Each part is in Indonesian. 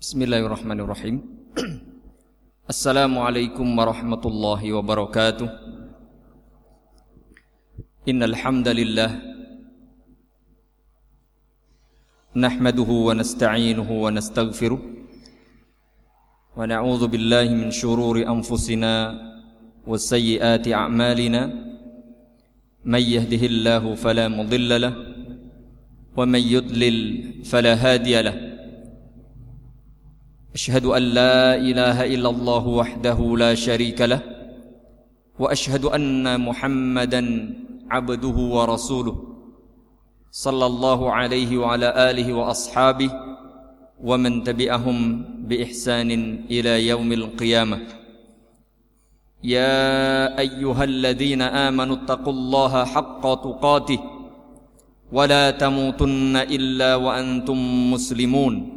بسم الله الرحمن الرحيم السلام عليكم ورحمة الله وبركاته إن الحمد لله نحمده ونستعينه ونستغفره ونعوذ بالله من شرور أنفسنا وسيئات أعمالنا من يهده الله فلا مضل له ومن يضلل فلا أشهد أن لا إله إلا الله وحده لا شريك له وأشهد أن محمدا عبده ورسوله صلى الله عليه وعلى آله وأصحابه ومن تبئهم بإحسان إلى يوم القيامة. يا أيها الذين آمنوا اتقوا الله حق تقاته ولا تموتن إلا وأنتم مسلمون.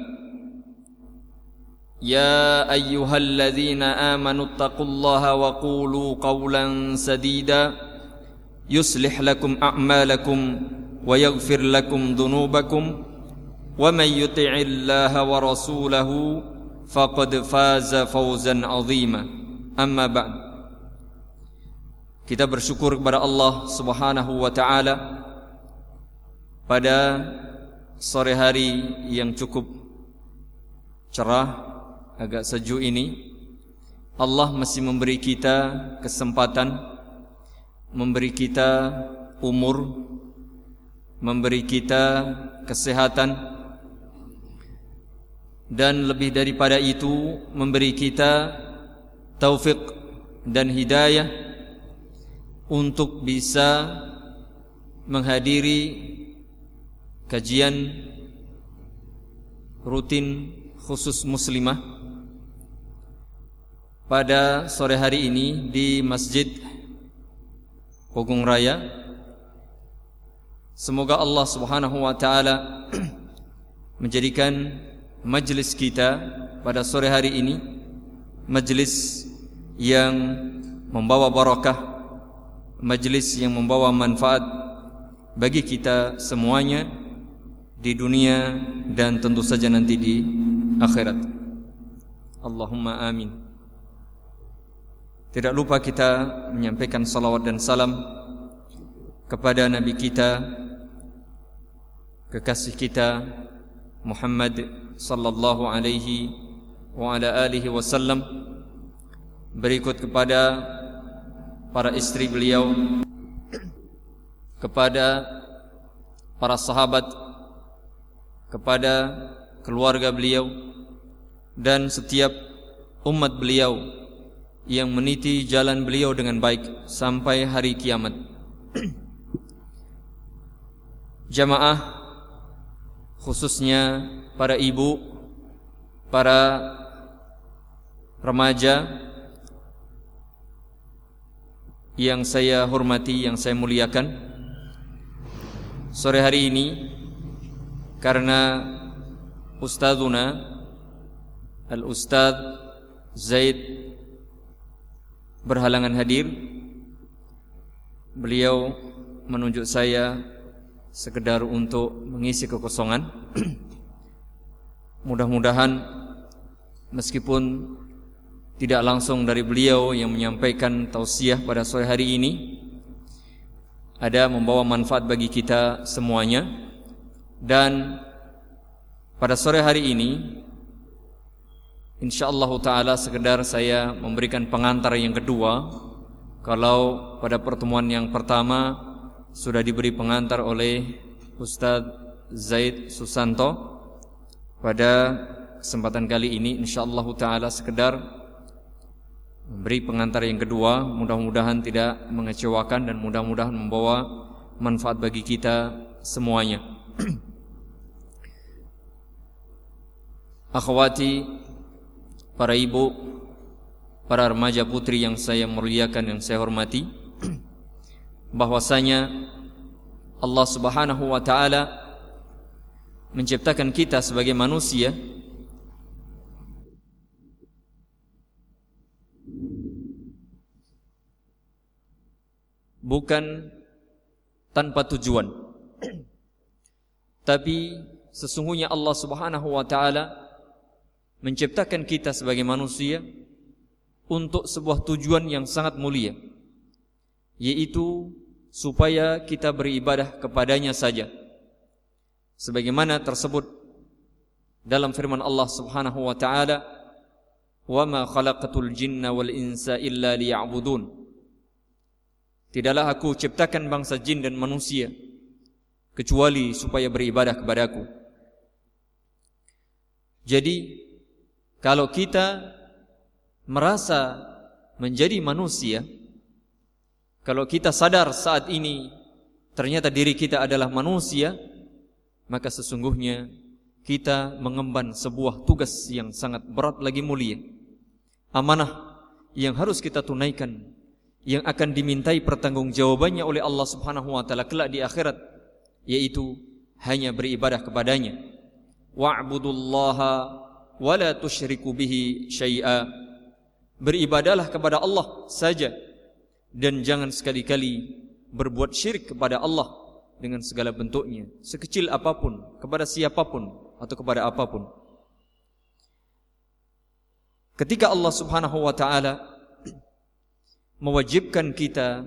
يا أيها الذين آمنوا اتقوا الله وقولوا قولا سديدا. يصلح لكم أعمالكم ويغفر لكم ذنوبكم. ومن يطع الله ورسوله فقد فاز فوزا عظيما. أما بعد kita bersyukur kepada Allah Subhanahu wa taala pada sore hari yang cukup cerah agak sejuk ini. Allah masih memberi kita kesempatan memberi kita umur memberi kita kesehatan dan lebih daripada itu memberi kita taufik dan hidayah untuk bisa menghadiri kajian rutin khusus muslimah pada sore hari ini di Masjid Pogung Raya. Semoga Allah Subhanahu wa taala menjadikan majelis kita pada sore hari ini majelis yang membawa barakah, majelis yang membawa manfaat bagi kita semuanya di dunia dan tentu saja nanti di akhirat. Allahumma amin. Tidak lupa kita menyampaikan salawat dan salam kepada Nabi kita, kekasih kita Muhammad sallallahu alaihi wa ala alihi wasallam. Berikut kepada para istri beliau, kepada para sahabat, kepada keluarga beliau dan setiap umat beliau yang meniti jalan beliau dengan baik sampai hari kiamat. Jamaah khususnya para ibu, para remaja yang saya hormati, yang saya muliakan. Sore hari ini karena ustazuna Al-Ustaz Zaid berhalangan hadir Beliau menunjuk saya sekedar untuk mengisi kekosongan. Mudah-mudahan meskipun tidak langsung dari beliau yang menyampaikan tausiah pada sore hari ini ada membawa manfaat bagi kita semuanya. Dan pada sore hari ini Insyaallah taala sekedar saya memberikan pengantar yang kedua. Kalau pada pertemuan yang pertama sudah diberi pengantar oleh Ustadz Zaid Susanto pada kesempatan kali ini insyaallah taala sekedar memberi pengantar yang kedua mudah-mudahan tidak mengecewakan dan mudah-mudahan membawa manfaat bagi kita semuanya. Akhwati para ibu, para remaja putri yang saya muliakan yang saya hormati bahwasanya Allah Subhanahu wa taala menciptakan kita sebagai manusia bukan tanpa tujuan. Tapi sesungguhnya Allah Subhanahu wa taala menciptakan kita sebagai manusia untuk sebuah tujuan yang sangat mulia yaitu supaya kita beribadah kepadanya saja sebagaimana tersebut dalam firman Allah Subhanahu wa taala wa ma khalaqatul jinna wal insa illa liya'budun Tidaklah aku ciptakan bangsa jin dan manusia kecuali supaya beribadah kepadaku. Jadi kalau kita merasa menjadi manusia, kalau kita sadar saat ini ternyata diri kita adalah manusia, maka sesungguhnya kita mengemban sebuah tugas yang sangat berat lagi mulia. Amanah yang harus kita tunaikan yang akan dimintai pertanggungjawabannya oleh Allah Subhanahu wa taala kelak di akhirat yaitu hanya beribadah kepadanya wa'budullaha wa la tusyriku bihi syai'a. Kepada Allah saja dan jangan sekali-kali berbuat syirik kepada Allah dengan segala bentuknya sekecil apa pun kepada siapa pun atau kepada apa pun. Ketika Allah Subhanahu wa taala mewajibkan kita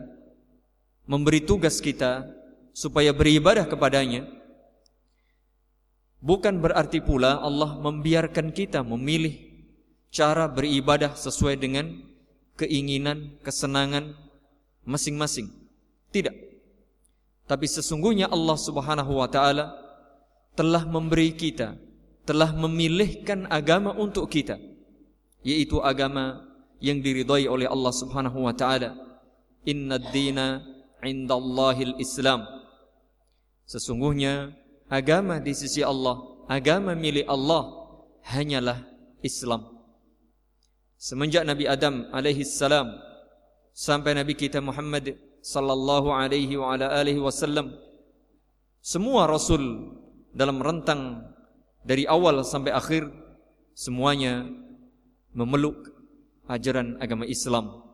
memberi tugas kita supaya beribadah kepadanya bukan berarti pula Allah membiarkan kita memilih cara beribadah sesuai dengan keinginan, kesenangan masing-masing. Tidak. Tapi sesungguhnya Allah Subhanahu wa taala telah memberi kita, telah memilihkan agama untuk kita, yaitu agama yang diridhai oleh Allah Subhanahu wa taala. Inna dina indallahil Islam. Sesungguhnya agama di sisi Allah, agama milik Allah hanyalah Islam. Semenjak Nabi Adam alaihi salam sampai Nabi kita Muhammad sallallahu alaihi wa ala alihi wasallam semua rasul dalam rentang dari awal sampai akhir semuanya memeluk ajaran agama Islam,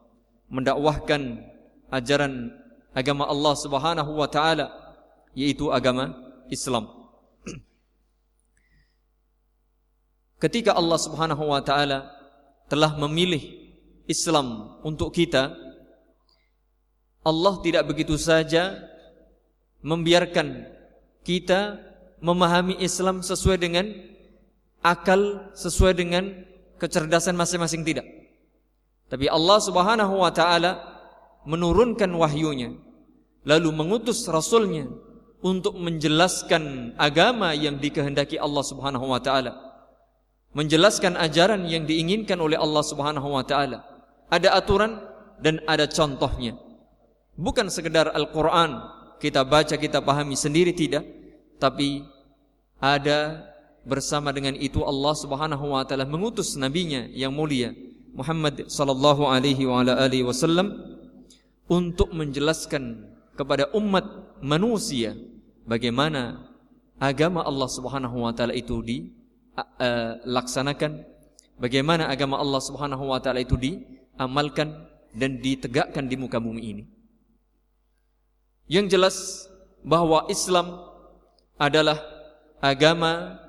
mendakwahkan ajaran agama Allah Subhanahu wa taala yaitu agama Islam. Ketika Allah Subhanahu wa taala telah memilih Islam untuk kita, Allah tidak begitu saja membiarkan kita memahami Islam sesuai dengan akal, sesuai dengan kecerdasan masing-masing tidak. Tapi Allah Subhanahu wa taala menurunkan wahyunya lalu mengutus rasulnya untuk menjelaskan agama yang dikehendaki Allah Subhanahu wa taala. Menjelaskan ajaran yang diinginkan oleh Allah Subhanahu wa taala. Ada aturan dan ada contohnya. Bukan sekedar Al-Qur'an kita baca kita pahami sendiri tidak, tapi ada bersama dengan itu Allah Subhanahu wa taala mengutus nabinya yang mulia Muhammad sallallahu alaihi wasallam untuk menjelaskan kepada umat manusia bagaimana agama Allah Subhanahu wa taala itu dilaksanakan, bagaimana agama Allah Subhanahu wa taala itu diamalkan dan ditegakkan di muka bumi ini. Yang jelas bahwa Islam adalah agama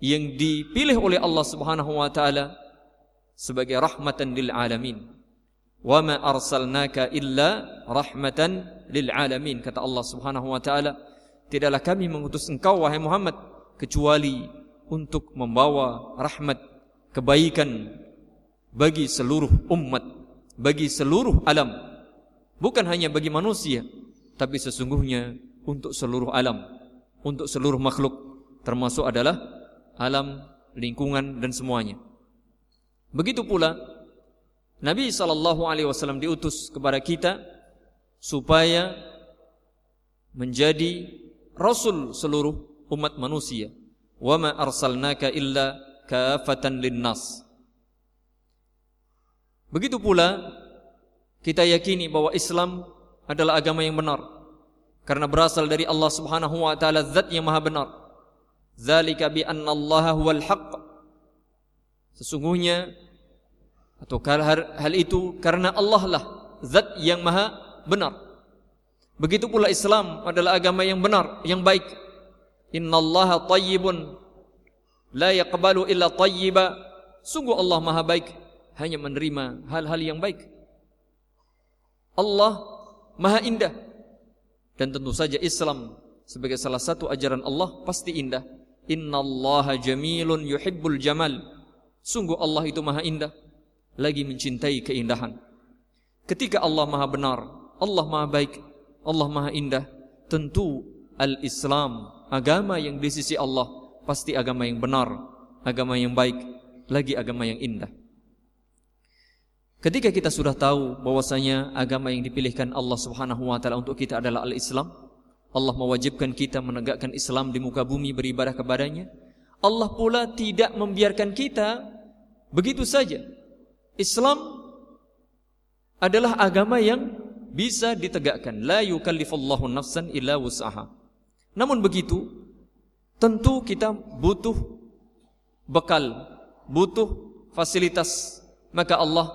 yang dipilih oleh Allah Subhanahu wa taala sebagai rahmatan lil alamin. Wa ma arsalnaka illa rahmatan lil alamin kata Allah Subhanahu wa taala. Tidaklah kami mengutus engkau wahai Muhammad kecuali untuk membawa rahmat kebaikan bagi seluruh umat, bagi seluruh alam. Bukan hanya bagi manusia, tapi sesungguhnya untuk seluruh alam, untuk seluruh makhluk termasuk adalah alam, lingkungan dan semuanya. Begitu pula Nabi sallallahu alaihi wasallam diutus kepada kita supaya menjadi rasul seluruh umat manusia. Wa ma arsalnaka illa kafatan linnas. Begitu pula kita yakini bahwa Islam adalah agama yang benar karena berasal dari Allah Subhanahu wa taala zat yang maha benar. Zalika bi anna Allah huwal haqq. Sesungguhnya atau hal itu karena Allah lah zat yang maha benar. Begitu pula Islam adalah agama yang benar, yang baik. Innallaha tayyibun la yaqbalu illa tayyiba. Sungguh Allah Maha baik, hanya menerima hal-hal yang baik. Allah Maha indah. Dan tentu saja Islam sebagai salah satu ajaran Allah pasti indah. Innallaha jamilun yuhibbul jamal. Sungguh Allah itu Maha indah, lagi mencintai keindahan. Ketika Allah Maha benar, Allah Maha baik, Allah Maha Indah, tentu al-Islam, agama yang di sisi Allah pasti agama yang benar, agama yang baik, lagi agama yang indah. Ketika kita sudah tahu bahwasanya agama yang dipilihkan Allah Subhanahu wa taala untuk kita adalah al-Islam, Allah mewajibkan kita menegakkan Islam di muka bumi beribadah kepadanya. Allah pula tidak membiarkan kita begitu saja. Islam adalah agama yang bisa ditegakkan. La yukallifullahu nafsan illa wus'aha. Namun begitu, tentu kita butuh bekal, butuh fasilitas. Maka Allah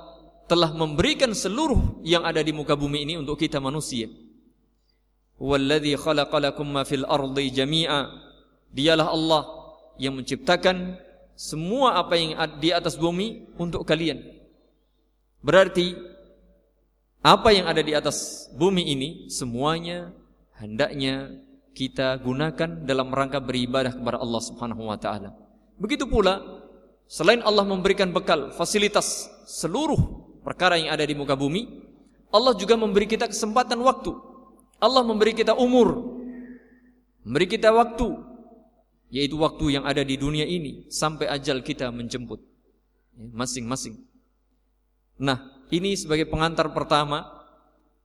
telah memberikan seluruh yang ada di muka bumi ini untuk kita manusia. Walladhi khalaqalakum ma fil ardi jami'a. Dialah Allah yang menciptakan semua apa yang di atas bumi untuk kalian. Berarti apa yang ada di atas bumi ini semuanya hendaknya kita gunakan dalam rangka beribadah kepada Allah Subhanahu wa taala. Begitu pula selain Allah memberikan bekal, fasilitas seluruh perkara yang ada di muka bumi, Allah juga memberi kita kesempatan waktu. Allah memberi kita umur. Memberi kita waktu yaitu waktu yang ada di dunia ini sampai ajal kita menjemput ya, masing-masing. Nah, ini sebagai pengantar pertama.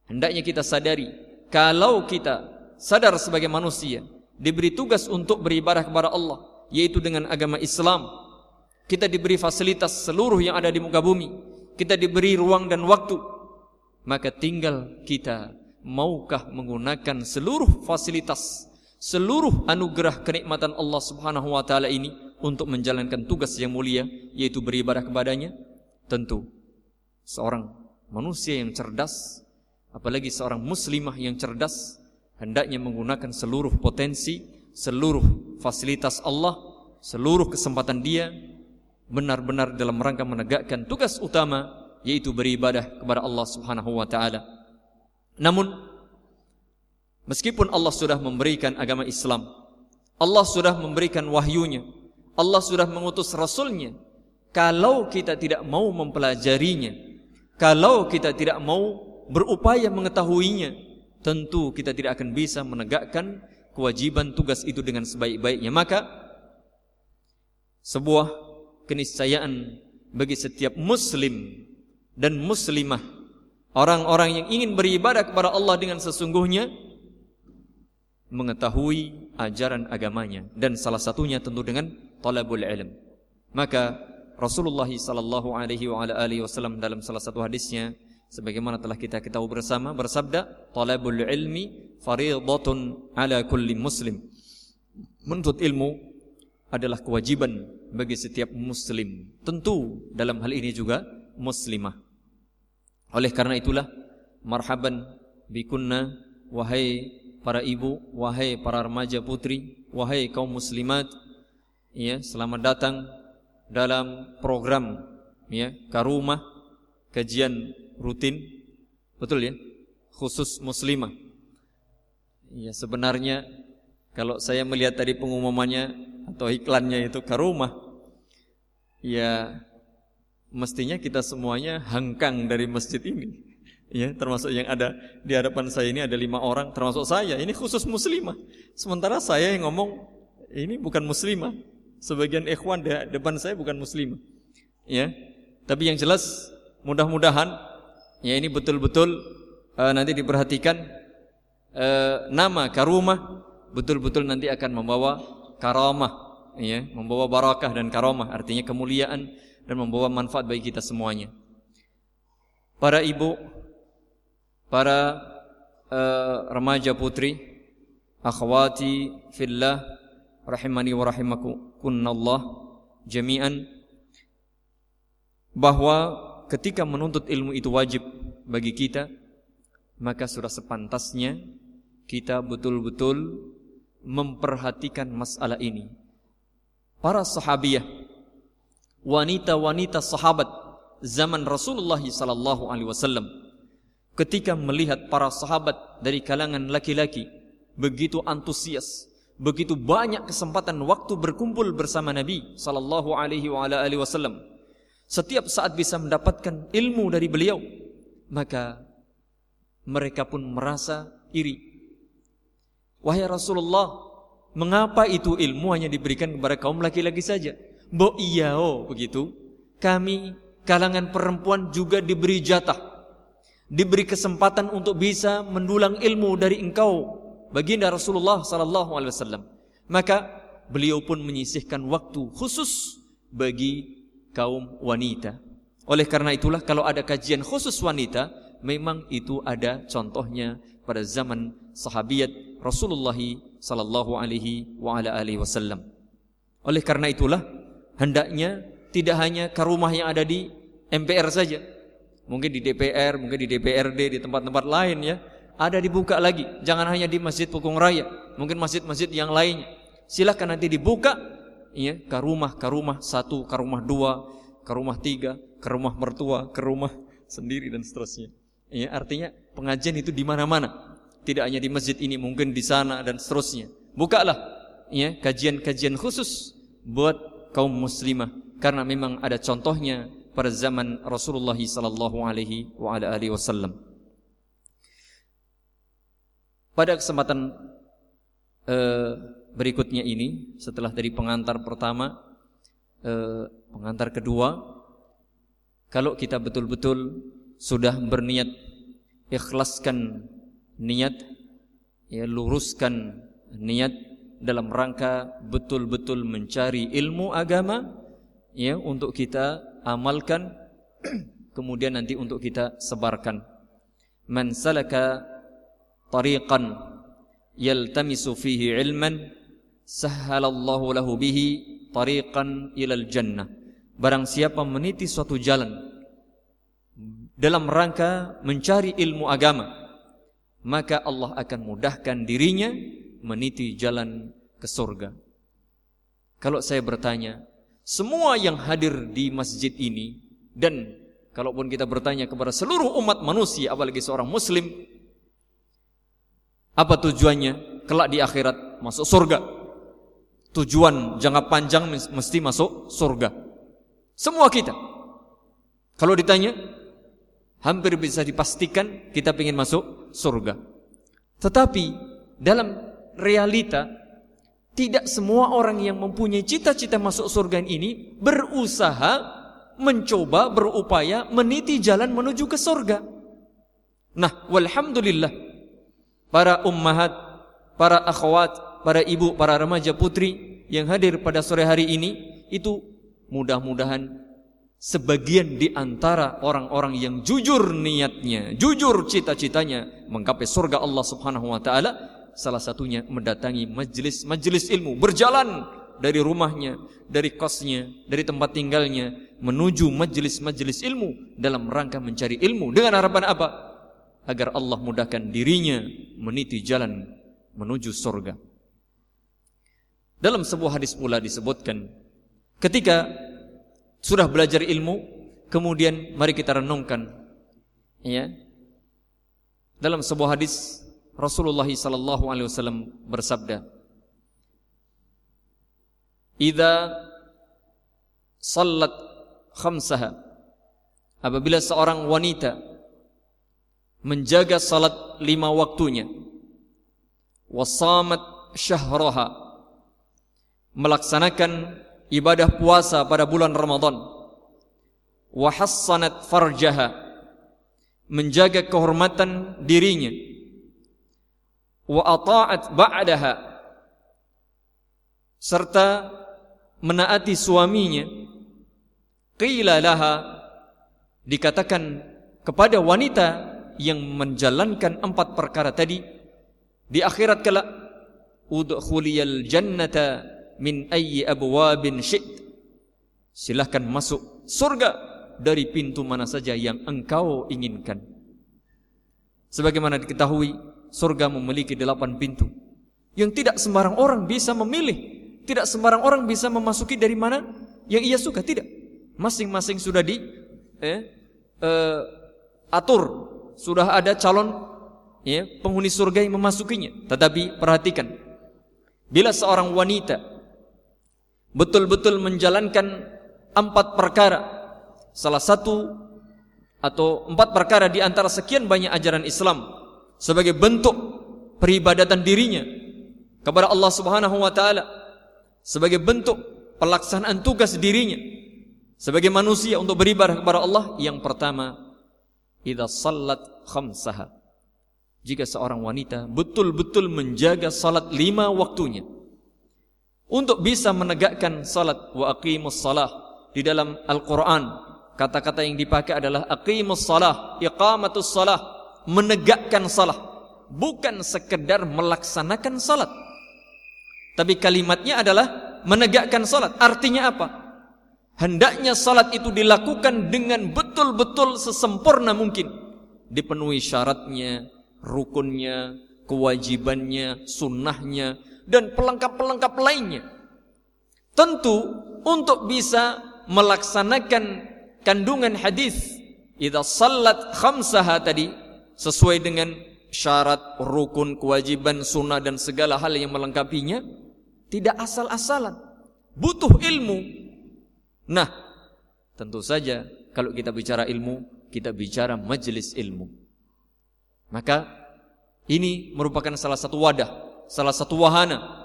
Hendaknya kita sadari kalau kita sadar sebagai manusia diberi tugas untuk beribadah kepada Allah yaitu dengan agama Islam. Kita diberi fasilitas seluruh yang ada di muka bumi. Kita diberi ruang dan waktu. Maka tinggal kita maukah menggunakan seluruh fasilitas seluruh anugerah kenikmatan Allah Subhanahu wa taala ini untuk menjalankan tugas yang mulia yaitu beribadah kepadanya? Tentu seorang manusia yang cerdas, apalagi seorang muslimah yang cerdas, hendaknya menggunakan seluruh potensi, seluruh fasilitas Allah, seluruh kesempatan dia benar-benar dalam rangka menegakkan tugas utama yaitu beribadah kepada Allah Subhanahu wa taala. Namun meskipun Allah sudah memberikan agama Islam, Allah sudah memberikan wahyunya, Allah sudah mengutus rasulnya, kalau kita tidak mau mempelajarinya, kalau kita tidak mau berupaya mengetahuinya, tentu kita tidak akan bisa menegakkan kewajiban tugas itu dengan sebaik-baiknya. Maka sebuah keniscayaan bagi setiap muslim dan muslimah orang-orang yang ingin beribadah kepada Allah dengan sesungguhnya mengetahui ajaran agamanya dan salah satunya tentu dengan talabul ilm. Maka Rasulullah sallallahu alaihi wa ala alihi wasallam dalam salah satu hadisnya sebagaimana telah kita ketahui bersama bersabda talabul ilmi fariidatun ala kulli muslim. Menuntut ilmu adalah kewajiban bagi setiap muslim. Tentu dalam hal ini juga muslimah. Oleh karena itulah marhaban bikunna wahai para ibu wahai para remaja putri wahai kaum muslimat ya selamat datang dalam program ya karumah kajian rutin. Betul ya? Khusus muslimah. Ya sebenarnya kalau saya melihat tadi pengumumannya atau iklannya itu karumah ya mestinya kita semuanya hangkang dari masjid ini. Ya termasuk yang ada di hadapan saya ini ada lima orang termasuk saya. Ini khusus muslimah. Sementara saya yang ngomong ini bukan muslimah sebagian ikhwan di depan saya bukan muslim. Ya. Tapi yang jelas mudah-mudahan ya ini betul-betul uh, nanti diperhatikan uh, nama karumah betul-betul nanti akan membawa karamah ya, membawa barakah dan karamah artinya kemuliaan dan membawa manfaat bagi kita semuanya. para ibu, para uh, remaja putri, akhwati fillah rahimani wa rahimakunallah jami'an. Bahwa ketika menuntut ilmu itu wajib bagi kita maka sudah sepantasnya kita betul-betul memperhatikan masalah ini. Para sahabiah wanita-wanita sahabat zaman Rasulullah sallallahu alaihi wasallam ketika melihat para sahabat dari kalangan laki-laki begitu antusias, begitu banyak kesempatan waktu berkumpul bersama Nabi sallallahu alaihi wasallam. Setiap saat bisa mendapatkan ilmu dari beliau, maka mereka pun merasa iri. Wahai Rasulullah, mengapa itu ilmu hanya diberikan kepada kaum laki-laki saja? Bo iya oh begitu. Kami kalangan perempuan juga diberi jatah. Diberi kesempatan untuk bisa mendulang ilmu dari engkau baginda Rasulullah sallallahu alaihi wasallam. Maka beliau pun menyisihkan waktu khusus bagi kaum wanita. Oleh karena itulah kalau ada kajian khusus wanita, memang itu ada contohnya pada zaman sahabiat Rasulullah sallallahu alaihi wa ala alihi wasallam. Oleh karena itulah hendaknya tidak hanya ke rumah yang ada di MPR saja. Mungkin di DPR, mungkin di DPRD, di tempat-tempat lain ya. Ada dibuka lagi. Jangan hanya di Masjid Pukung Raya. Mungkin masjid-masjid yang lainnya. Silahkan nanti dibuka ya, ke rumah, ke rumah satu, ke rumah dua, ke rumah tiga, ke rumah mertua, ke rumah sendiri dan seterusnya. Ya, artinya pengajian itu di mana-mana. Tidak hanya di masjid ini, mungkin di sana dan seterusnya. Bukalah ya kajian-kajian khusus buat kaum muslimah karena memang ada contohnya pada zaman Rasulullah sallallahu alaihi wasallam. Pada kesempatan uh, berikutnya ini setelah dari pengantar pertama uh, pengantar kedua kalau kita betul-betul sudah berniat ikhlaskan niat ya luruskan niat dalam rangka betul-betul mencari ilmu agama ya untuk kita amalkan kemudian nanti untuk kita sebarkan. Man salaka tariqan yaltamisu fihi ilman sahhalallahu lahu bihi tariqan ilal jannah barang siapa meniti suatu jalan dalam rangka mencari ilmu agama maka Allah akan mudahkan dirinya meniti jalan ke surga. Kalau saya bertanya semua yang hadir di masjid ini dan kalaupun kita bertanya kepada seluruh umat manusia apalagi seorang muslim apa tujuannya? Kelak di akhirat masuk surga. Tujuan jangka panjang mesti masuk surga. Semua kita. Kalau ditanya hampir bisa dipastikan kita ingin masuk surga. Tetapi dalam realita tidak semua orang yang mempunyai cita-cita masuk surga ini berusaha, mencoba, berupaya meniti jalan menuju ke surga. Nah, walhamdulillah para ummahat, para akhwat, para ibu, para remaja putri yang hadir pada sore hari ini itu mudah-mudahan sebagian di antara orang-orang yang jujur niatnya, jujur cita-citanya menggapai surga Allah Subhanahu wa taala salah satunya mendatangi majelis-majelis ilmu, berjalan dari rumahnya, dari kosnya, dari tempat tinggalnya menuju majelis-majelis ilmu dalam rangka mencari ilmu dengan harapan apa? Agar Allah mudahkan dirinya meniti jalan menuju surga. Dalam sebuah hadis pula disebutkan ketika sudah belajar ilmu kemudian mari kita renungkan ya dalam sebuah hadis Rasulullah sallallahu alaihi wasallam bersabda Idza sallat khamsaha apabila seorang wanita menjaga salat lima waktunya. Wasamat syahraha melaksanakan ibadah puasa pada bulan Ramadan. Wa hassanat farjaha. Menjaga kehormatan dirinya. Wa ata'at ba'daha. Serta menaati suaminya. Qila laha. Dikatakan kepada wanita yang menjalankan empat perkara tadi di akhirat kelak udkhuliyal jannata min ayyi abwabin syi'ta silahkan masuk surga dari pintu mana saja yang engkau inginkan. Sebagaimana diketahui, surga memiliki delapan pintu. Yang tidak sembarang orang bisa memilih. Tidak sembarang orang bisa memasuki dari mana yang ia suka. Tidak. Masing-masing sudah di eh, eh, atur. Sudah ada calon ya, penghuni surga yang memasukinya. Tetapi perhatikan. Bila seorang wanita betul-betul menjalankan empat perkara. Salah satu atau empat perkara di antara sekian banyak ajaran Islam sebagai bentuk peribadatan dirinya kepada Allah Subhanahu wa taala sebagai bentuk pelaksanaan tugas dirinya sebagai manusia untuk beribadah kepada Allah yang pertama idza sallat khamsaha jika seorang wanita betul-betul menjaga salat lima waktunya untuk bisa menegakkan salat wa aqimus salah di dalam Al-Quran kata-kata yang dipakai adalah aqimus salah, iqamatus salah, menegakkan salah, bukan sekedar melaksanakan salat. Tapi kalimatnya adalah menegakkan salat. Artinya apa? Hendaknya salat itu dilakukan dengan betul-betul sesempurna mungkin. Dipenuhi syaratnya, rukunnya, kewajibannya, sunnahnya, dan pelengkap-pelengkap lainnya. Tentu untuk bisa melaksanakan kandungan hadis idza salat khamsaha tadi sesuai dengan syarat, rukun, kewajiban, sunnah dan segala hal yang melengkapinya tidak asal-asalan. Butuh ilmu. Nah, tentu saja kalau kita bicara ilmu, kita bicara majelis ilmu. Maka ini merupakan salah satu wadah, salah satu wahana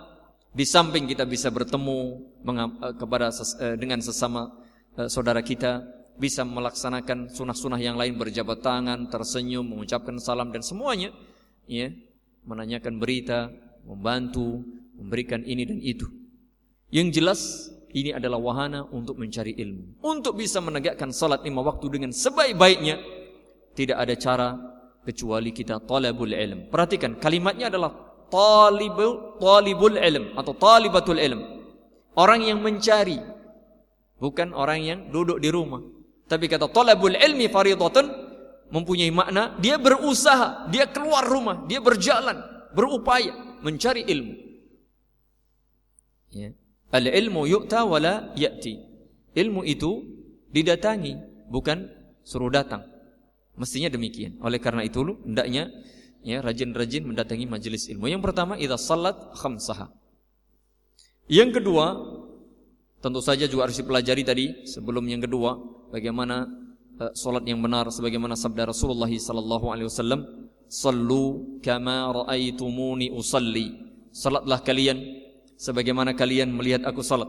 di samping kita bisa bertemu eh, kepada eh, dengan sesama eh, saudara kita, bisa melaksanakan sunah-sunah yang lain berjabat tangan, tersenyum, mengucapkan salam dan semuanya, ya, menanyakan berita, membantu, memberikan ini dan itu. Yang jelas ini adalah wahana untuk mencari ilmu. Untuk bisa menegakkan salat lima waktu dengan sebaik-baiknya, tidak ada cara kecuali kita talabul ilm. Perhatikan kalimatnya adalah talibul talibul ilm atau talibatul ilm. Orang yang mencari bukan orang yang duduk di rumah. Tapi kata talabul ilmi faridatun mempunyai makna dia berusaha, dia keluar rumah, dia berjalan, berupaya mencari ilmu. Ya. Al ilmu yu'ta wala ya'ti. Ilmu itu didatangi, bukan suruh datang. Mestinya demikian. Oleh karena itu hendaknya ya rajin-rajin mendatangi majelis ilmu. Yang pertama idza salat khamsaha. Yang kedua, tentu saja juga harus dipelajari tadi sebelum yang kedua bagaimana uh, salat yang benar sebagaimana sabda Rasulullah sallallahu alaihi wasallam, "Sallu kama raaitumuni usalli." Salatlah kalian sebagaimana kalian melihat aku salat.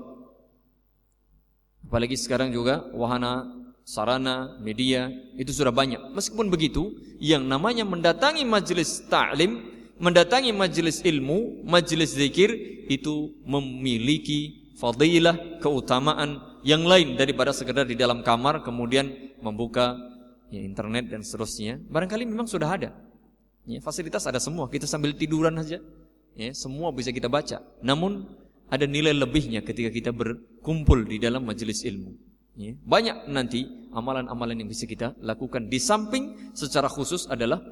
Apalagi sekarang juga wahana sarana, media itu sudah banyak. Meskipun begitu, yang namanya mendatangi majelis ta'lim, mendatangi majelis ilmu, majelis zikir itu memiliki fadilah, keutamaan yang lain daripada sekedar di dalam kamar kemudian membuka ya, internet dan seterusnya. Barangkali memang sudah ada. Ya, fasilitas ada semua, kita sambil tiduran saja. Ya, semua bisa kita baca. Namun ada nilai lebihnya ketika kita berkumpul di dalam majelis ilmu. Ya, banyak nanti amalan-amalan yang bisa kita lakukan di samping secara khusus adalah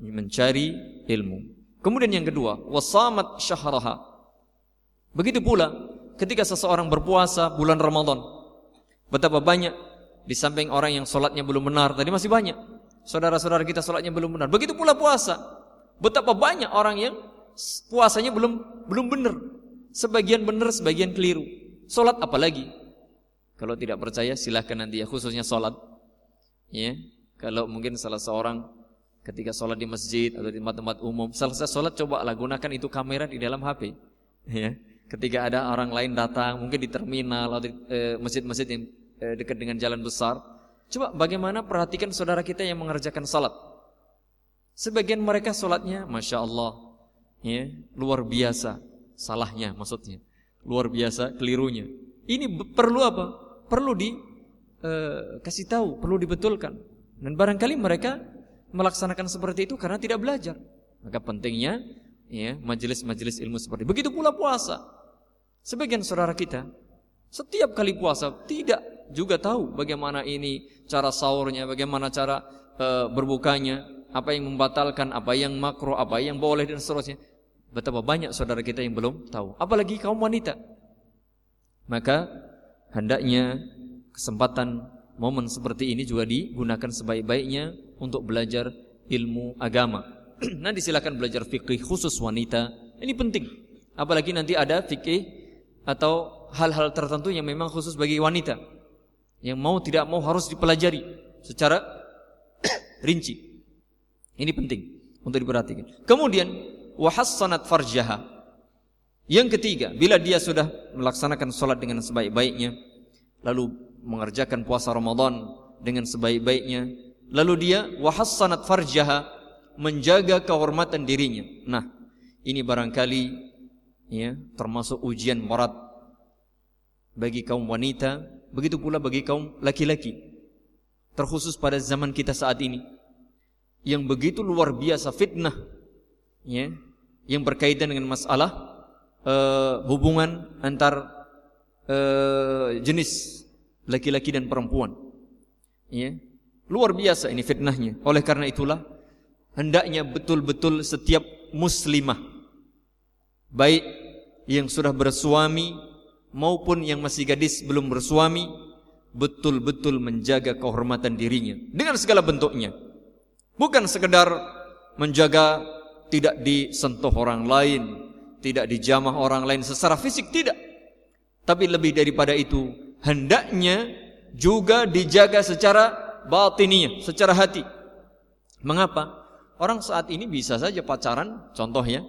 mencari ilmu. Kemudian yang kedua, wasamat syahraha. Begitu pula ketika seseorang berpuasa bulan Ramadan. Betapa banyak di samping orang yang sholatnya belum benar, tadi masih banyak. Saudara-saudara kita sholatnya belum benar. Begitu pula puasa. Betapa banyak orang yang puasanya belum belum benar. Sebagian benar, sebagian keliru. Sholat apalagi? Kalau tidak percaya silahkan nanti ya khususnya sholat. Ya, kalau mungkin salah seorang ketika sholat di masjid atau di tempat-tempat umum, selesai sholat cobalah gunakan itu kamera di dalam HP. Ya, ketika ada orang lain datang, mungkin di terminal atau di eh, masjid-masjid yang eh, dekat dengan jalan besar, coba bagaimana perhatikan saudara kita yang mengerjakan sholat. Sebagian mereka sholatnya, masya Allah, ya, luar biasa, salahnya maksudnya, luar biasa kelirunya. Ini perlu apa? perlu dikasih eh, tahu, perlu dibetulkan. Dan barangkali mereka melaksanakan seperti itu karena tidak belajar. Maka pentingnya ya majelis-majelis ilmu seperti itu. Begitu pula puasa. Sebagian saudara kita setiap kali puasa tidak juga tahu bagaimana ini cara sahurnya, bagaimana cara e, berbukanya, apa yang membatalkan, apa yang makro, apa yang boleh dan seterusnya. Betapa banyak saudara kita yang belum tahu, apalagi kaum wanita. Maka hendaknya kesempatan momen seperti ini juga digunakan sebaik-baiknya untuk belajar ilmu agama. nanti silakan belajar fikih khusus wanita. Ini penting. Apalagi nanti ada fikih atau hal-hal tertentu yang memang khusus bagi wanita. Yang mau tidak mau harus dipelajari secara rinci. Ini penting untuk diperhatikan. Kemudian wahassanat farjaha. Yang ketiga, bila dia sudah melaksanakan sholat dengan sebaik-baiknya, lalu mengerjakan puasa Ramadan dengan sebaik-baiknya, lalu dia wahassanat farjaha, menjaga kehormatan dirinya. Nah, ini barangkali ya termasuk ujian berat bagi kaum wanita, begitu pula bagi kaum laki-laki. Terkhusus pada zaman kita saat ini yang begitu luar biasa fitnah ya yang berkaitan dengan masalah uh, hubungan antar uh, jenis laki-laki dan perempuan. Ya. Luar biasa ini fitnahnya. Oleh karena itulah hendaknya betul-betul setiap muslimah baik yang sudah bersuami maupun yang masih gadis belum bersuami betul-betul menjaga kehormatan dirinya dengan segala bentuknya. Bukan sekedar menjaga tidak disentuh orang lain, tidak dijamah orang lain secara fisik tidak. Tapi lebih daripada itu, hendaknya juga dijaga secara batiniah, secara hati. Mengapa? Orang saat ini bisa saja pacaran, contoh ya,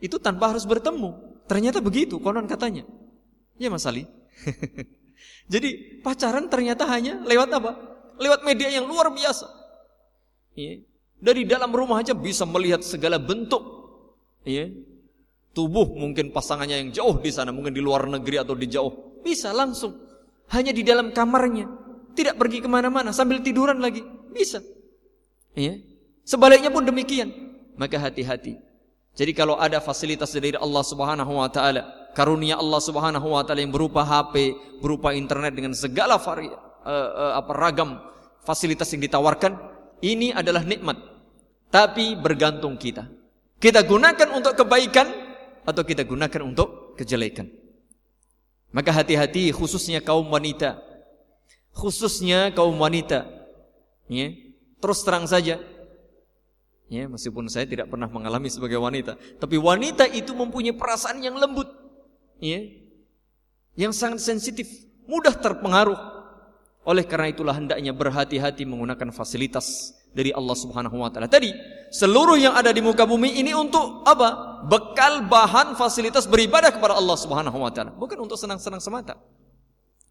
itu tanpa harus bertemu. Ternyata begitu, konon katanya. Ya Mas Ali. Jadi pacaran ternyata hanya lewat apa? Lewat media yang luar biasa. Ya. Dari dalam rumah aja bisa melihat segala bentuk. Ya tubuh mungkin pasangannya yang jauh di sana, mungkin di luar negeri atau di jauh. Bisa langsung. Hanya di dalam kamarnya. Tidak pergi ke mana-mana sambil tiduran lagi. Bisa. Ya. Sebaliknya pun demikian. Maka hati-hati. Jadi kalau ada fasilitas dari Allah Subhanahu wa taala, karunia Allah Subhanahu wa taala yang berupa HP, berupa internet dengan segala vari, uh, uh, apa ragam fasilitas yang ditawarkan, ini adalah nikmat. Tapi bergantung kita. Kita gunakan untuk kebaikan atau kita gunakan untuk kejelekan. Maka hati-hati khususnya kaum wanita. Khususnya kaum wanita. Ya. Terus terang saja. Ya, meskipun saya tidak pernah mengalami sebagai wanita, tapi wanita itu mempunyai perasaan yang lembut. Ya. Yang sangat sensitif, mudah terpengaruh. Oleh karena itulah hendaknya berhati-hati menggunakan fasilitas dari Allah Subhanahu wa taala. Tadi seluruh yang ada di muka bumi ini untuk apa? Bekal bahan fasilitas beribadah kepada Allah Subhanahu wa taala, bukan untuk senang-senang semata.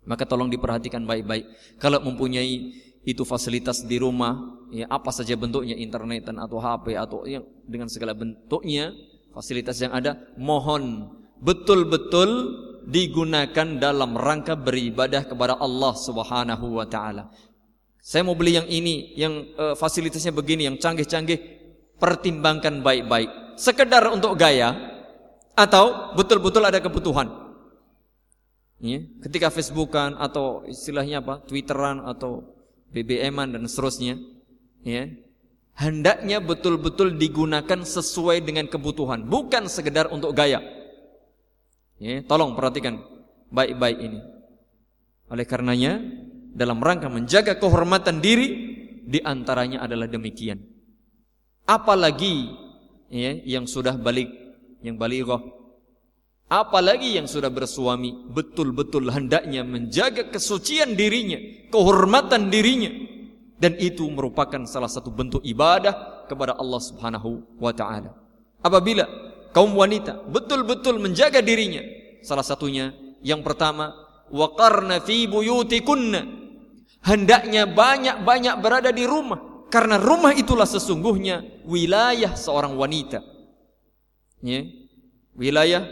Maka tolong diperhatikan baik-baik. Kalau mempunyai itu fasilitas di rumah, ya apa saja bentuknya internetan atau HP atau yang dengan segala bentuknya fasilitas yang ada, mohon betul-betul digunakan dalam rangka beribadah kepada Allah Subhanahu wa taala. Saya mau beli yang ini, yang uh, fasilitasnya begini, yang canggih-canggih. Pertimbangkan baik-baik. Sekedar untuk gaya atau betul-betul ada kebutuhan. Ya, ketika Facebookan atau istilahnya apa, Twitteran atau BBM-an dan seterusnya, ya, hendaknya betul-betul digunakan sesuai dengan kebutuhan, bukan sekedar untuk gaya. Ya, tolong perhatikan baik-baik ini. Oleh karenanya, dalam rangka menjaga kehormatan diri di antaranya adalah demikian. Apalagi ya, yang sudah balik, yang balighah, apalagi yang sudah bersuami, betul-betul hendaknya menjaga kesucian dirinya, kehormatan dirinya dan itu merupakan salah satu bentuk ibadah kepada Allah Subhanahu wa taala. Apabila kaum wanita betul-betul menjaga dirinya, salah satunya yang pertama waqarna fi buyutikunna hendaknya banyak-banyak berada di rumah karena rumah itulah sesungguhnya wilayah seorang wanita. Ya. Wilayah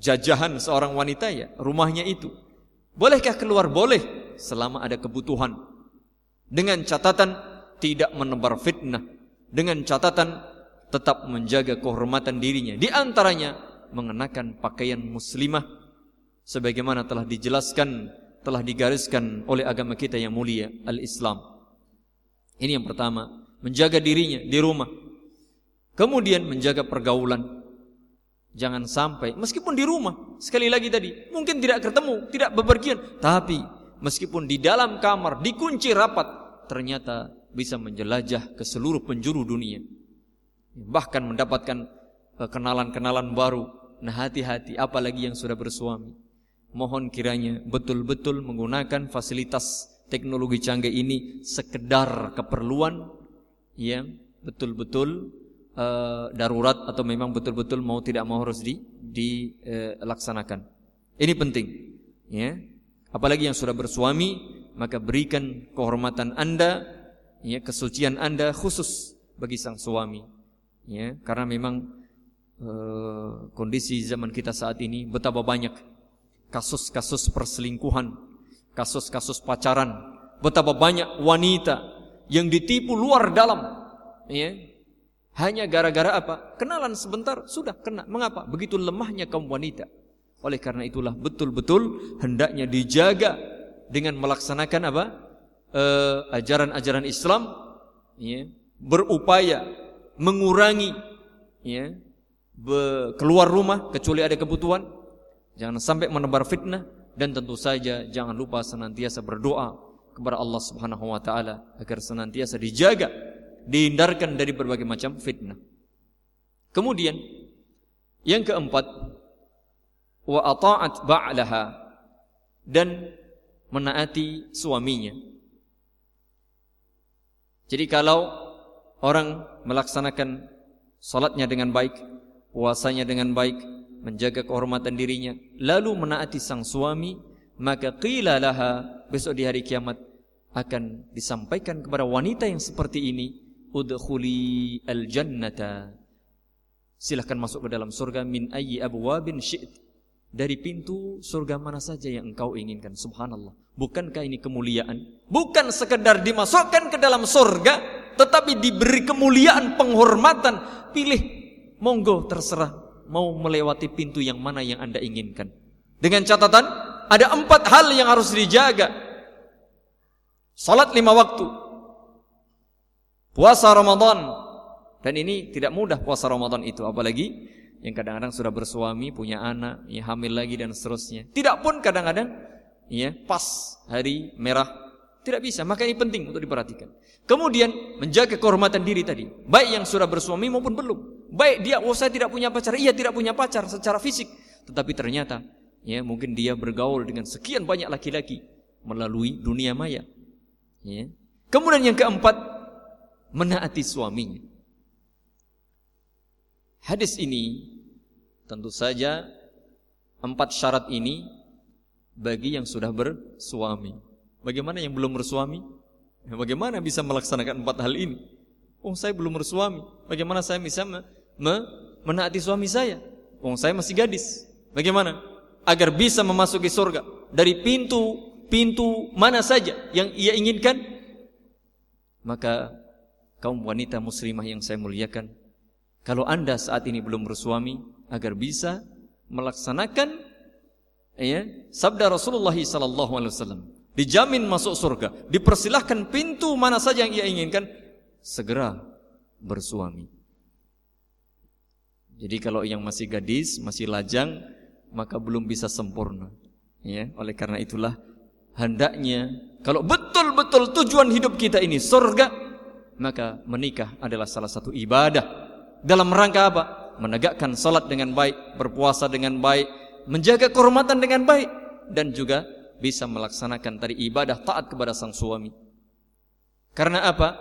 jajahan seorang wanita ya, rumahnya itu. Bolehkah keluar? Boleh selama ada kebutuhan. Dengan catatan tidak menebar fitnah dengan catatan tetap menjaga kehormatan dirinya. Di antaranya mengenakan pakaian muslimah sebagaimana telah dijelaskan, telah digariskan oleh agama kita yang mulia, al-Islam. Ini yang pertama, menjaga dirinya di rumah. Kemudian menjaga pergaulan. Jangan sampai meskipun di rumah, sekali lagi tadi, mungkin tidak ketemu, tidak bepergian, tapi meskipun di dalam kamar dikunci rapat, ternyata bisa menjelajah ke seluruh penjuru dunia. Bahkan mendapatkan eh, kenalan-kenalan baru. Nah, hati-hati apalagi yang sudah bersuami. Mohon kiranya betul-betul menggunakan fasilitas teknologi canggih ini sekedar keperluan yang betul-betul uh, darurat atau memang betul-betul mau tidak mau harus di dilaksanakan. Uh, Ini penting, ya. Apalagi yang sudah bersuami, maka berikan kehormatan Anda, ya, kesucian Anda khusus bagi sang suami, ya. Karena memang uh, kondisi zaman kita saat ini betapa banyak kasus-kasus perselingkuhan, kasus-kasus pacaran, betapa banyak wanita yang ditipu luar dalam, ya, hanya gara-gara apa? Kenalan sebentar, sudah kena. Mengapa? Begitu lemahnya kaum wanita. Oleh karena itulah betul-betul hendaknya dijaga dengan melaksanakan apa? Eh, ajaran-ajaran uh, Islam, ya, berupaya mengurangi, ya, keluar rumah kecuali ada kebutuhan. Jangan sampai menebar fitnah dan tentu saja jangan lupa senantiasa berdoa kepada Allah Subhanahu wa taala agar senantiasa dijaga dihindarkan dari berbagai macam fitnah. Kemudian yang keempat wa ata'at ba'laha dan menaati suaminya. Jadi kalau orang melaksanakan salatnya dengan baik, puasanya dengan baik, menjaga kehormatan dirinya, lalu menaati sang suami, maka qila laha besok di hari kiamat akan disampaikan kepada wanita yang seperti ini udkhuli al-jannata. Silahkan masuk ke dalam surga min ayyi abwabin syi't. Dari pintu surga mana saja yang engkau inginkan. Subhanallah. Bukankah ini kemuliaan? Bukan sekedar dimasukkan ke dalam surga, tetapi diberi kemuliaan, penghormatan. Pilih, monggo terserah mau melewati pintu yang mana yang anda inginkan. Dengan catatan, ada empat hal yang harus dijaga. Salat lima waktu, Puasa Ramadan dan ini tidak mudah puasa Ramadan itu apalagi yang kadang-kadang sudah bersuami, punya anak, ya hamil lagi dan seterusnya. Tidak pun kadang-kadang ya pas hari merah tidak bisa. Maka ini penting untuk diperhatikan. Kemudian menjaga kehormatan diri tadi, baik yang sudah bersuami maupun belum. Baik dia oh saya tidak punya pacar, iya tidak punya pacar secara fisik, tetapi ternyata ya mungkin dia bergaul dengan sekian banyak laki-laki melalui dunia maya. Ya. Kemudian yang keempat menaati suaminya. Hadis ini tentu saja empat syarat ini bagi yang sudah bersuami. Bagaimana yang belum bersuami? Bagaimana bisa melaksanakan empat hal ini? Oh saya belum bersuami. Bagaimana saya bisa me me menaati suami saya? Oh saya masih gadis. Bagaimana? Agar bisa memasuki surga dari pintu pintu mana saja yang ia inginkan, maka kaum wanita muslimah yang saya muliakan, kalau Anda saat ini belum bersuami agar bisa melaksanakan ya, sabda Rasulullah sallallahu alaihi wasallam, dijamin masuk surga, dipersilahkan pintu mana saja yang ia inginkan, segera bersuami. Jadi kalau yang masih gadis, masih lajang, maka belum bisa sempurna. Ya, oleh karena itulah hendaknya kalau betul-betul tujuan hidup kita ini surga, maka menikah adalah salah satu ibadah dalam rangka apa? Menegakkan salat dengan baik, berpuasa dengan baik, menjaga kehormatan dengan baik dan juga bisa melaksanakan tadi ibadah taat kepada sang suami. Karena apa?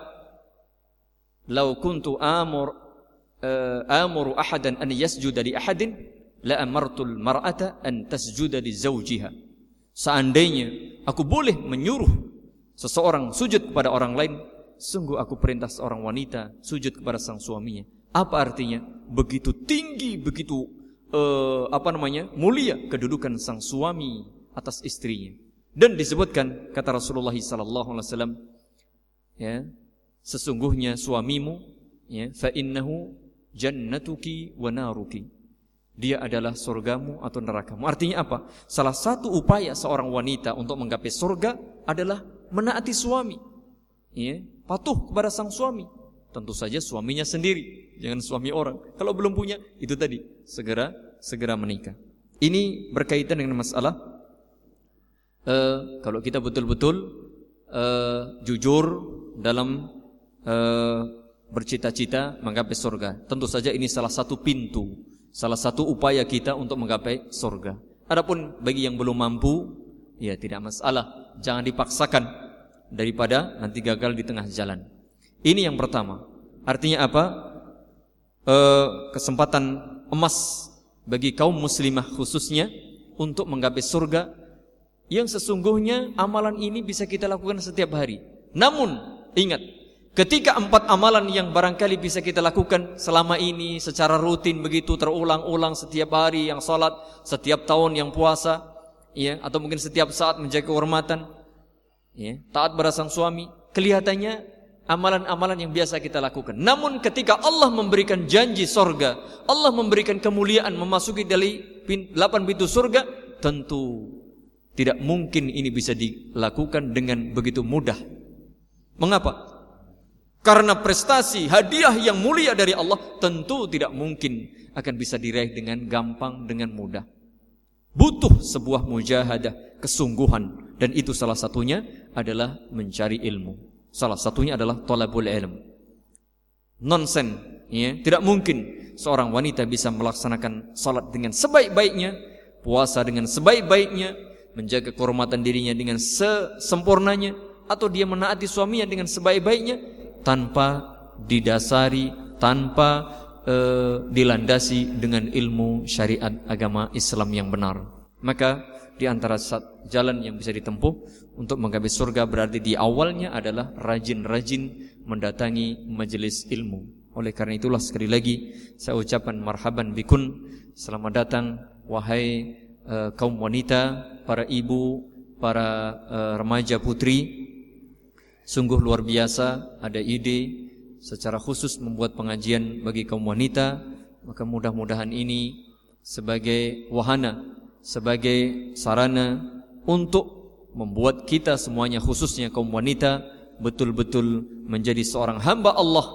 Lau kuntu amur uh, amuru ahadan an yasjuda li ahadin la amartul mar'ata an tasjuda li zawjiha. Seandainya aku boleh menyuruh seseorang sujud kepada orang lain, sungguh aku perintah seorang wanita sujud kepada sang suaminya. Apa artinya? Begitu tinggi, begitu uh, apa namanya? mulia kedudukan sang suami atas istrinya. Dan disebutkan kata Rasulullah sallallahu alaihi wasallam ya, sesungguhnya suamimu ya fa innahu jannatuki wa naruki dia adalah surgamu atau nerakamu. Artinya apa? Salah satu upaya seorang wanita untuk menggapai surga adalah menaati suami. Ya, patuh kepada sang suami. Tentu saja suaminya sendiri, jangan suami orang. Kalau belum punya, itu tadi, segera segera menikah. Ini berkaitan dengan masalah uh, kalau kita betul-betul uh, jujur dalam uh, bercita-cita menggapai surga. Tentu saja ini salah satu pintu Salah satu upaya kita untuk menggapai surga. Adapun bagi yang belum mampu, ya tidak masalah. Jangan dipaksakan daripada nanti gagal di tengah jalan. Ini yang pertama. Artinya apa? E, kesempatan emas bagi kaum muslimah khususnya untuk menggapai surga yang sesungguhnya amalan ini bisa kita lakukan setiap hari. Namun ingat Ketika empat amalan yang barangkali bisa kita lakukan selama ini secara rutin begitu terulang-ulang setiap hari yang salat, setiap tahun yang puasa, ya, atau mungkin setiap saat menjaga kehormatan, ya, taat pada sang suami, kelihatannya amalan-amalan yang biasa kita lakukan. Namun ketika Allah memberikan janji sorga, Allah memberikan kemuliaan memasuki dari delapan pintu surga, tentu tidak mungkin ini bisa dilakukan dengan begitu mudah. Mengapa? Karena prestasi, hadiah yang mulia dari Allah tentu tidak mungkin akan bisa diraih dengan gampang, dengan mudah. Butuh sebuah mujahadah, kesungguhan. Dan itu salah satunya adalah mencari ilmu. Salah satunya adalah tolabul ilm. Nonsen, ya. Tidak mungkin seorang wanita bisa melaksanakan salat dengan sebaik-baiknya, puasa dengan sebaik-baiknya, menjaga kehormatan dirinya dengan sesempurnanya, atau dia menaati suaminya dengan sebaik-baiknya tanpa didasari, tanpa e, dilandasi dengan ilmu syariat agama Islam yang benar. Maka di antara jalan yang bisa ditempuh untuk menggapai surga berarti di awalnya adalah rajin-rajin mendatangi majelis ilmu. Oleh karena itulah sekali lagi saya ucapkan marhaban bikun, selamat datang wahai e, kaum wanita, para ibu, para e, remaja putri. Sungguh luar biasa ada ide secara khusus membuat pengajian bagi kaum wanita, maka mudah-mudahan ini sebagai wahana, sebagai sarana untuk membuat kita semuanya khususnya kaum wanita betul-betul menjadi seorang hamba Allah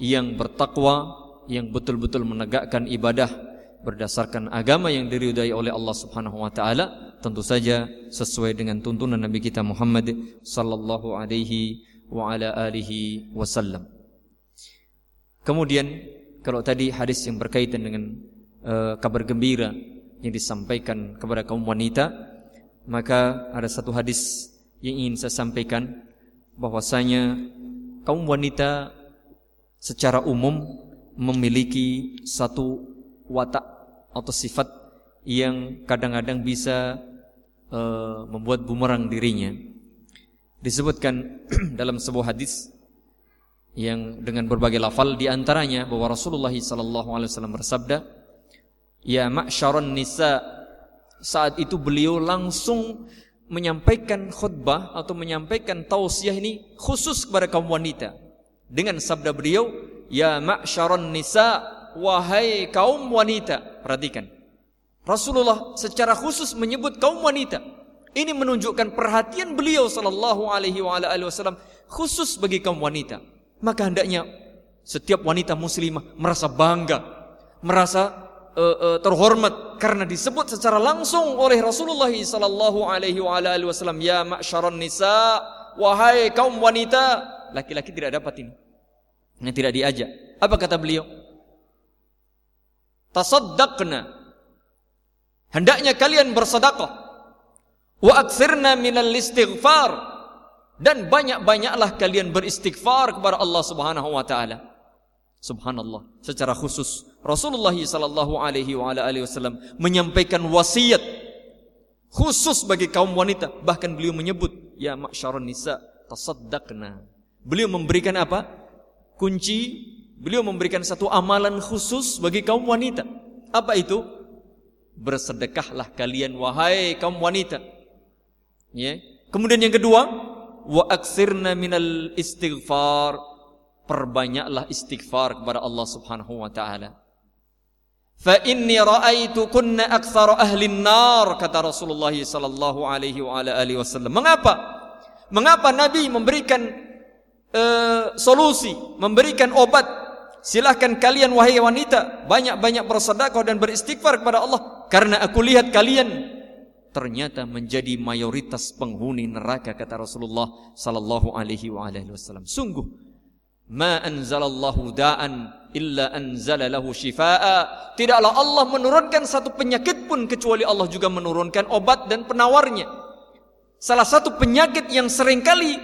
yang bertakwa, yang betul-betul menegakkan ibadah berdasarkan agama yang diridai oleh Allah Subhanahu wa taala tentu saja sesuai dengan tuntunan Nabi kita Muhammad sallallahu alaihi wa ala alihi wasallam. Kemudian kalau tadi hadis yang berkaitan dengan uh, kabar gembira yang disampaikan kepada kaum wanita, maka ada satu hadis yang ingin saya sampaikan bahwasanya kaum wanita secara umum memiliki satu watak atau sifat yang kadang-kadang bisa uh, membuat bumerang dirinya. Disebutkan dalam sebuah hadis yang dengan berbagai lafal di antaranya bahwa Rasulullah sallallahu alaihi wasallam bersabda, "Ya ma'syaron nisa" saat itu beliau langsung menyampaikan khutbah atau menyampaikan tausiah ini khusus kepada kaum wanita. Dengan sabda beliau, "Ya ma'syaron nisa" wahai kaum wanita. Perhatikan. Rasulullah secara khusus menyebut kaum wanita. Ini menunjukkan perhatian beliau sallallahu alaihi wasallam khusus bagi kaum wanita. Maka hendaknya setiap wanita muslimah merasa bangga, merasa uh, uh, terhormat karena disebut secara langsung oleh Rasulullah sallallahu alaihi wasallam ya ma'syaran nisa wahai kaum wanita laki-laki tidak dapat ini. Yang tidak diajak. Apa kata beliau? Tasaddaqna Hendaknya kalian bersedekah. Wa aktsirna minal istighfar dan banyak-banyaklah kalian beristighfar kepada Allah Subhanahu wa taala. Subhanallah. Secara khusus Rasulullah sallallahu alaihi wa alihi wasallam menyampaikan wasiat khusus bagi kaum wanita. Bahkan beliau menyebut, "Ya ma'syarun nisa, tasaddaqna." Beliau memberikan apa? Kunci, beliau memberikan satu amalan khusus bagi kaum wanita. Apa itu? bersedekahlah kalian wahai kaum wanita. Ya. Kemudian yang kedua, wa aksirna minal istighfar perbanyaklah istighfar kepada Allah Subhanahu wa taala. Fa inni ra'aitu kunna aktsara ahli nar kata Rasulullah sallallahu alaihi wa ala alihi wasallam. Mengapa? Mengapa Nabi memberikan uh, solusi, memberikan obat? Silahkan kalian wahai wanita banyak-banyak bersedekah dan beristighfar kepada Allah karena aku lihat kalian ternyata menjadi mayoritas penghuni neraka kata Rasulullah sallallahu alaihi wasallam. Sungguh ma anzalallahu da'an illa anzala lahu shifaa. Tidaklah Allah menurunkan satu penyakit pun kecuali Allah juga menurunkan obat dan penawarnya. Salah satu penyakit yang sering kali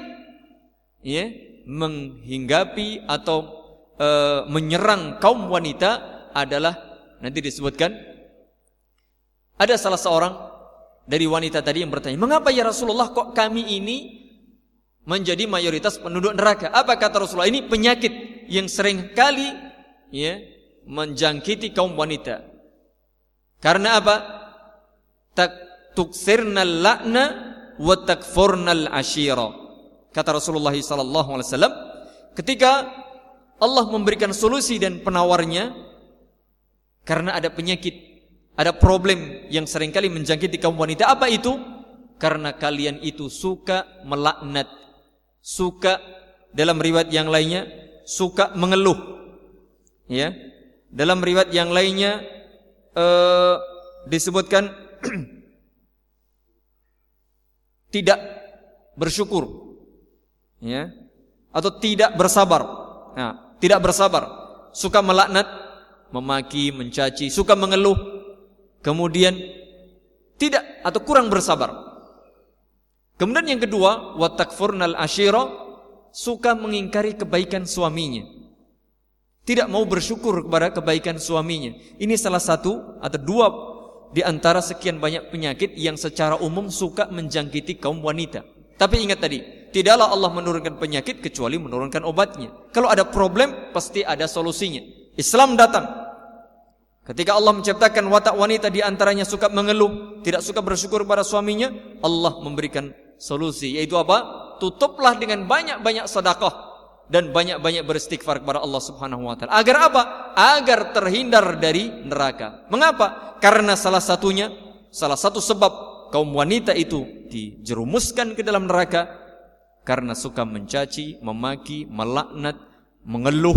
ya menghinggapi atau e, menyerang kaum wanita adalah nanti disebutkan ada salah seorang dari wanita tadi yang bertanya, "Mengapa ya Rasulullah kok kami ini menjadi mayoritas penduduk neraka. Apa kata Rasulullah? Ini penyakit yang sering kali ya menjangkiti kaum wanita. Karena apa? Tak tuksirna la'na wa takfurnal ashira. Kata Rasulullah sallallahu alaihi wasallam, ketika Allah memberikan solusi dan penawarnya karena ada penyakit, ada problem yang sering kali menjangkiti kaum wanita. Apa itu? Karena kalian itu suka melaknat suka dalam riwayat yang lainnya suka mengeluh ya dalam riwayat yang lainnya uh, disebutkan tidak bersyukur ya atau tidak bersabar nah, tidak bersabar suka melaknat memaki mencaci suka mengeluh kemudian tidak atau kurang bersabar Kemudian yang kedua, wa takfurnal ashira, suka mengingkari kebaikan suaminya. Tidak mau bersyukur kepada kebaikan suaminya. Ini salah satu atau dua di antara sekian banyak penyakit yang secara umum suka menjangkiti kaum wanita. Tapi ingat tadi, tidaklah Allah menurunkan penyakit kecuali menurunkan obatnya. Kalau ada problem, pasti ada solusinya. Islam datang. Ketika Allah menciptakan watak wanita di antaranya suka mengeluh, tidak suka bersyukur pada suaminya, Allah memberikan solusi yaitu apa? Tutuplah dengan banyak-banyak sedekah dan banyak-banyak beristighfar kepada Allah Subhanahu wa taala. Agar apa? Agar terhindar dari neraka. Mengapa? Karena salah satunya salah satu sebab kaum wanita itu dijerumuskan ke dalam neraka karena suka mencaci, memaki, melaknat, mengeluh,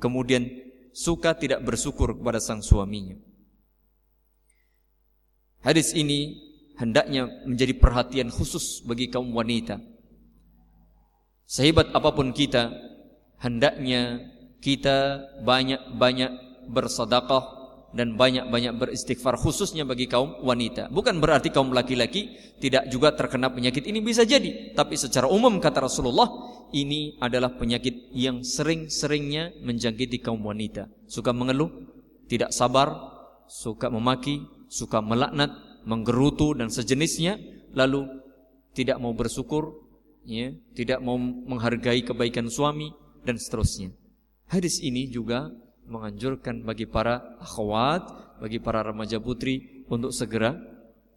kemudian suka tidak bersyukur kepada sang suaminya. Hadis ini hendaknya menjadi perhatian khusus bagi kaum wanita. Sehebat apa pun kita, hendaknya kita banyak-banyak bersedekah dan banyak-banyak beristighfar khususnya bagi kaum wanita. Bukan berarti kaum laki-laki tidak juga terkena penyakit ini bisa jadi, tapi secara umum kata Rasulullah, ini adalah penyakit yang sering-seringnya menjangkiti kaum wanita. Suka mengeluh, tidak sabar, suka memaki, suka melaknat, menggerutu dan sejenisnya lalu tidak mau bersyukur ya tidak mau menghargai kebaikan suami dan seterusnya hadis ini juga menganjurkan bagi para akhwat bagi para remaja putri untuk segera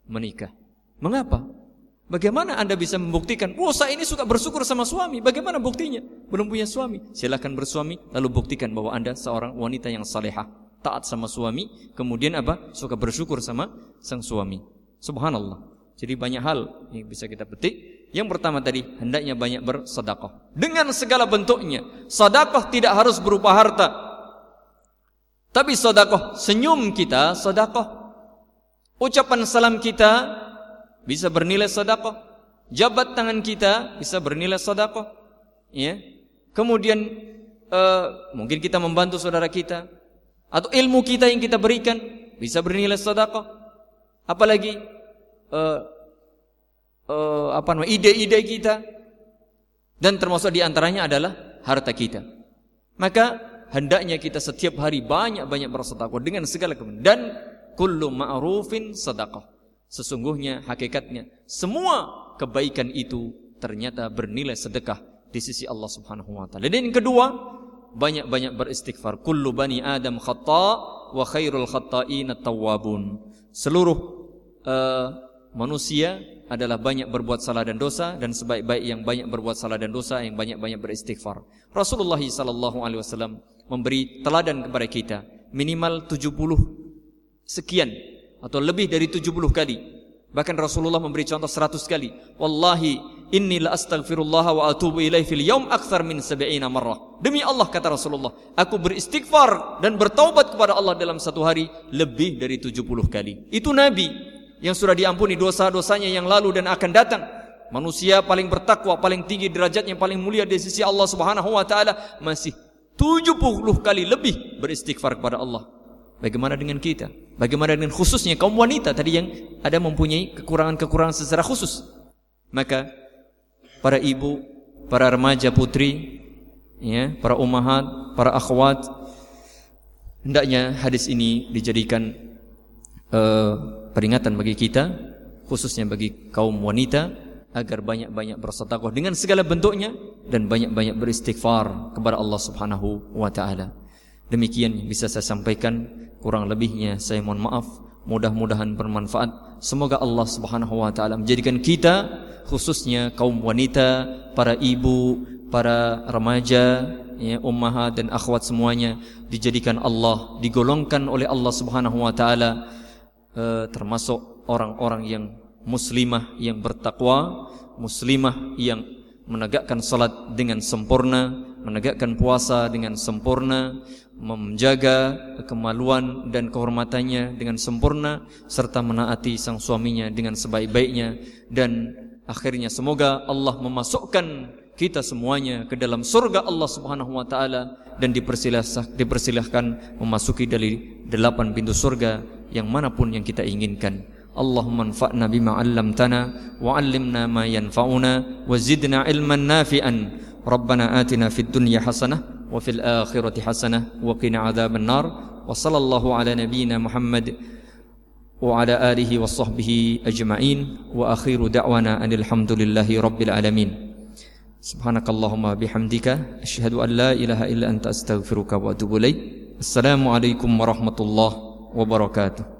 menikah mengapa Bagaimana Anda bisa membuktikan, oh saya ini suka bersyukur sama suami. Bagaimana buktinya? Belum punya suami. Silahkan bersuami, lalu buktikan bahwa Anda seorang wanita yang salehah taat sama suami, kemudian apa? Suka bersyukur sama sang suami. Subhanallah. Jadi banyak hal yang bisa kita petik. Yang pertama tadi, hendaknya banyak bersedekah. Dengan segala bentuknya. Sedekah tidak harus berupa harta. Tapi sedekah senyum kita, sedekah. Ucapan salam kita bisa bernilai sedekah. Jabat tangan kita bisa bernilai sedekah. Ya. Kemudian uh, mungkin kita membantu saudara kita, atau ilmu kita yang kita berikan bisa bernilai sedekah. Apalagi uh, uh, apa namanya ide-ide kita dan termasuk di antaranya adalah harta kita. Maka hendaknya kita setiap hari banyak-banyak bersedekah dengan segala kemudian dan kullu ma'rufin sedekah. Sesungguhnya hakikatnya semua kebaikan itu ternyata bernilai sedekah di sisi Allah Subhanahu wa taala. Dan yang kedua, banyak-banyak beristighfar. Kullu bani Adam khata wa khairul khata'in tawwabun. Seluruh uh, manusia adalah banyak berbuat salah dan dosa dan sebaik-baik yang banyak berbuat salah dan dosa yang banyak-banyak beristighfar. Rasulullah sallallahu alaihi wasallam memberi teladan kepada kita minimal 70 sekian atau lebih dari 70 kali. Bahkan Rasulullah memberi contoh 100 kali. Wallahi inni la astaghfirullah wa atubu ilaih fil yaum akthar min sab'ina marrah. Demi Allah kata Rasulullah, aku beristighfar dan bertaubat kepada Allah dalam satu hari lebih dari 70 kali. Itu Nabi yang sudah diampuni dosa-dosanya yang lalu dan akan datang. Manusia paling bertakwa, paling tinggi derajatnya, paling mulia di sisi Allah Subhanahu wa taala masih 70 kali lebih beristighfar kepada Allah. Bagaimana dengan kita? Bagaimana dengan khususnya kaum wanita tadi yang ada mempunyai kekurangan-kekurangan secara khusus? Maka para ibu, para remaja putri, ya, para ummahat, para akhwat, hendaknya hadis ini dijadikan uh, peringatan bagi kita, khususnya bagi kaum wanita agar banyak-banyak bersedekah dengan segala bentuknya dan banyak-banyak beristighfar kepada Allah Subhanahu wa taala. Demikian bisa saya sampaikan, kurang lebihnya saya mohon maaf. Mudah-mudahan bermanfaat. Semoga Allah Subhanahu wa taala menjadikan kita khususnya kaum wanita, para ibu, para remaja, ya, dan akhwat semuanya dijadikan Allah, digolongkan oleh Allah Subhanahu wa taala eh, termasuk orang-orang yang muslimah yang bertakwa, muslimah yang menegakkan salat dengan sempurna, menegakkan puasa dengan sempurna, menjaga kemaluan dan kehormatannya dengan sempurna serta menaati sang suaminya dengan sebaik-baiknya dan akhirnya semoga Allah memasukkan kita semuanya ke dalam surga Allah Subhanahu wa taala dan dipersilahkan memasuki dari delapan pintu surga yang mana pun yang kita inginkan. اللهم انفعنا بما علمتنا وعلمنا ما ينفعنا وزدنا علما نافعا. ربنا آتنا في الدنيا حسنة وفي الآخرة حسنة وقنا عذاب النار. وصلى الله على نبينا محمد وعلى آله وصحبه أجمعين. وأخير دعوانا أن الحمد لله رب العالمين. سبحانك اللهم بحمدك أشهد أن لا إله إلا أنت أستغفرك وأتوب إليك. السلام عليكم ورحمة الله وبركاته.